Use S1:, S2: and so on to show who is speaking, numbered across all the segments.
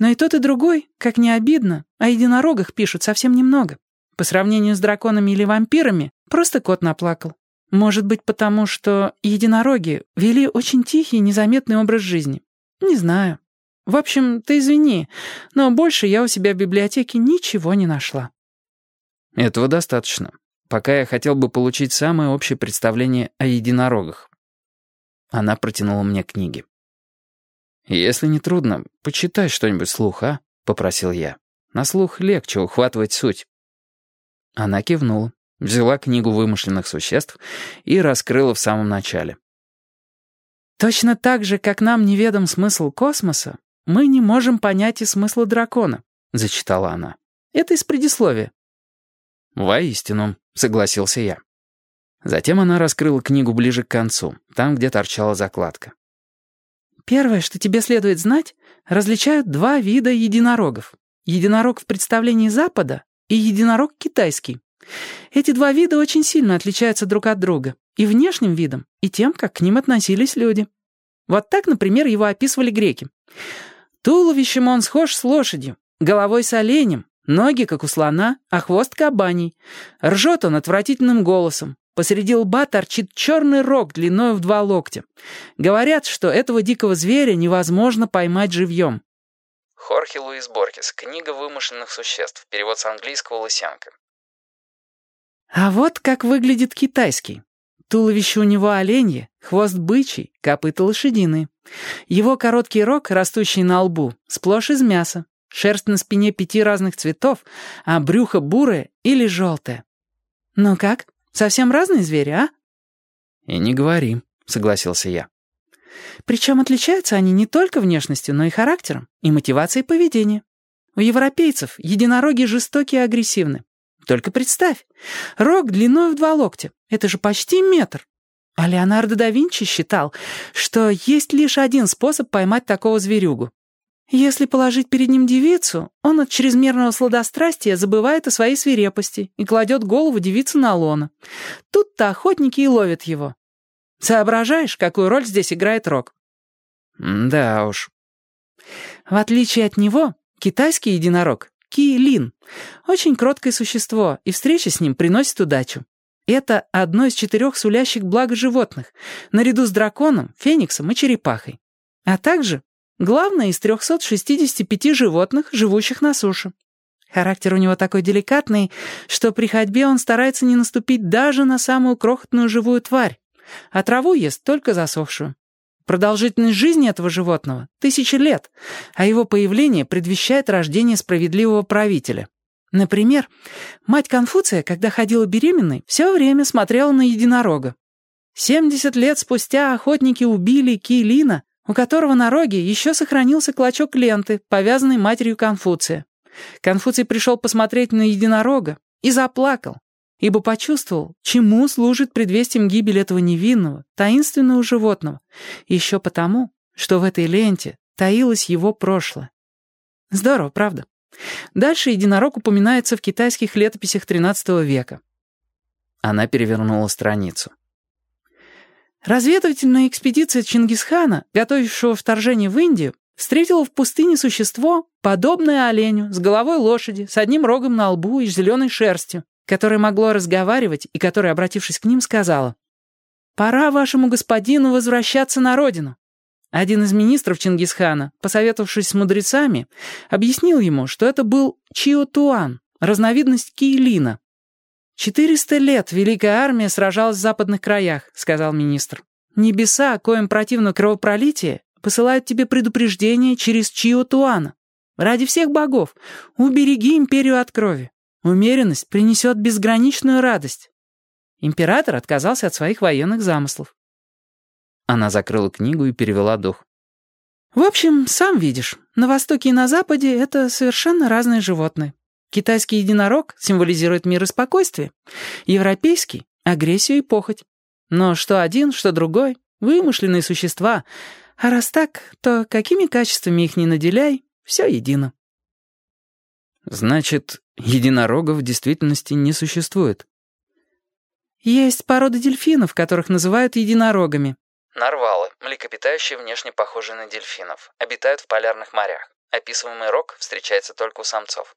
S1: Но и тот, и другой, как не обидно, о единорогах пишут совсем немного. По сравнению с драконами или вампирами, просто кот наплакал. Может быть, потому что единороги вели очень тихий, незаметный образ жизни. Не знаю. В общем, ты извини, но больше я у себя в библиотеке ничего не нашла.
S2: Этого достаточно. Пока я хотел бы получить самое общее представление о единорогах. Она протянула мне книги. «Если не трудно, почитай что-нибудь слух, а?» — попросил я. «На слух легче ухватывать суть». Она кивнула, взяла книгу вымышленных существ и раскрыла в самом начале.
S1: «Точно так же, как нам неведом смысл космоса, мы не можем понять и смысла дракона», — зачитала она. «Это из предисловия».
S2: «Воистину», — согласился я. Затем она раскрыла книгу ближе к концу, там, где торчала закладка.
S1: Первое, что тебе следует знать, различают два вида единорогов. Единорог в представлении Запада и единорог китайский. Эти два вида очень сильно отличаются друг от друга и внешним видом, и тем, как к ним относились люди. Вот так, например, его описывали греки. Туловищем он схож с лошадью, головой с оленем, ноги, как у слона, а хвост кабаний. Ржет он отвратительным голосом, Посреди лба торчит черный рог длиной в два локтя. Говорят, что этого дикого зверя невозможно поймать живьем.
S2: Хорхе Луис Борхес. Книга вымышленных существ. Перевод с английского «Лысянка».
S1: А вот как выглядит китайский. Туловище у него оленье, хвост бычий, копыта лошадиные. Его короткий рог, растущий на лбу, сплошь из мяса. Шерсть на спине пяти разных цветов, а брюхо бурое или желтое. Ну как? Совсем разные звери, а?»
S2: «И не говори», — согласился я.
S1: «Причем отличаются они не только внешностью, но и характером, и мотивацией поведения. У европейцев единороги жестокие и агрессивны. Только представь, рог длиной в два локтя. Это же почти метр. А Леонардо да Винчи считал, что есть лишь один способ поймать такого зверюгу. Если положить перед ним девицу, он от чрезмерного сладострастия забывает о своей свирепости и кладет голову девицы на лона. Тут-то охотники и ловят его. Соображаешь, какую роль здесь играет рок?
S2: Да уж.
S1: В отличие от него, китайский единорог, Ки-Лин, очень кроткое существо, и встреча с ним приносит удачу. Это одно из четырех сулящих благ животных, наряду с драконом, фениксом и черепахой. А также Главное из 365 животных, живущих на суше. Характер у него такой деликатный, что при ходьбе он старается не наступить даже на самую крохотную живую тварь, а траву ест только засохшую. Продолжительность жизни этого животного — тысячи лет, а его появление предвещает рождение справедливого правителя. Например, мать Конфуция, когда ходила беременной, все время смотрела на единорога. 70 лет спустя охотники убили Килина, у которого на роге еще сохранился клочок ленты, повязанный матерью Конфуция. Конфуций пришел посмотреть на единорога и заплакал, ибо почувствовал, чему служит предвестием гибель этого невинного, таинственного животного, еще потому, что в этой ленте таилось его прошлое. Здорово, правда? Дальше единорог упоминается в китайских летописях XIII века.
S2: Она перевернула страницу.
S1: Разведывательная экспедиция Чингисхана, готовившего вторжение в Индию, встретила в пустыне существо, подобное оленю, с головой лошади, с одним рогом на лбу и зеленой шерстью, которое могло разговаривать и которое, обратившись к ним, сказала «Пора вашему господину возвращаться на родину». Один из министров Чингисхана, посоветовавшись с мудрецами, объяснил ему, что это был Чио-Туан, разновидность Киелина, «Четыреста лет Великая Армия сражалась в западных краях», — сказал министр. «Небеса, коим противно кровопролитие, посылают тебе предупреждение через Чио Туана. Ради всех богов, убереги империю от крови. Умеренность принесет безграничную радость». Император отказался от своих военных замыслов.
S2: Она закрыла книгу и перевела дух.
S1: «В общем, сам видишь, на Востоке и на Западе это совершенно разные животные. Китайский единорог символизирует мир и спокойствие, европейский — агрессию и похоть. Но что один, что другой — вымышленные существа, а раз так, то какими качествами их ни наделяй, все едино.
S2: Значит, единорогов в действительности не существует?
S1: Есть породы дельфинов, которых называют единорогами.
S2: Нарвалы, млекопитающие внешне похожие на дельфинов, обитают в полярных морях. Описываемый рог встречается только у самцов.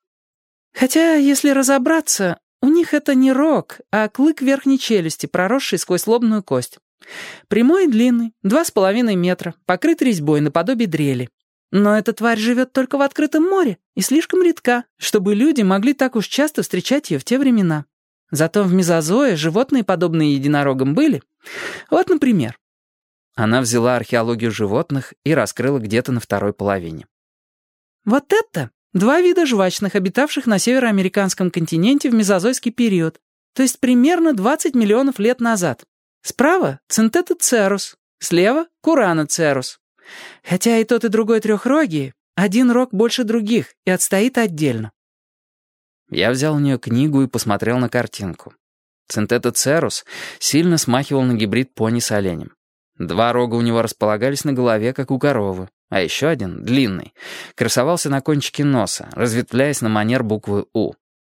S1: Хотя, если разобраться, у них это не рог, а клык верхней челюсти, проросший сквозь лобную кость. Прямой и длинный, два с половиной метра, покрыт резьбой наподобие дрели. Но эта тварь живет только в открытом море и слишком редка, чтобы люди могли так уж часто встречать ее в те времена. Зато в мезозое животные, подобные единорогам, были. Вот, например.
S2: Она взяла археологию животных и раскрыла где-то на второй половине.
S1: Вот это два вида жвачных, обитавших на североамериканском континенте в мезозойский период, то есть примерно 20 миллионов лет назад. Справа — цинтетоцерус, слева — кураноцерус. Хотя и тот, и другой трехрогие, один рог больше других и отстоит отдельно.
S2: Я взял у нее книгу и посмотрел на картинку. Цинтетоцерус сильно смахивал на гибрид пони с оленем. Два рога у него располагались на голове, как у коровы, а еще один, длинный, красовался на кончике носа, разветвляясь на манер буквы «У».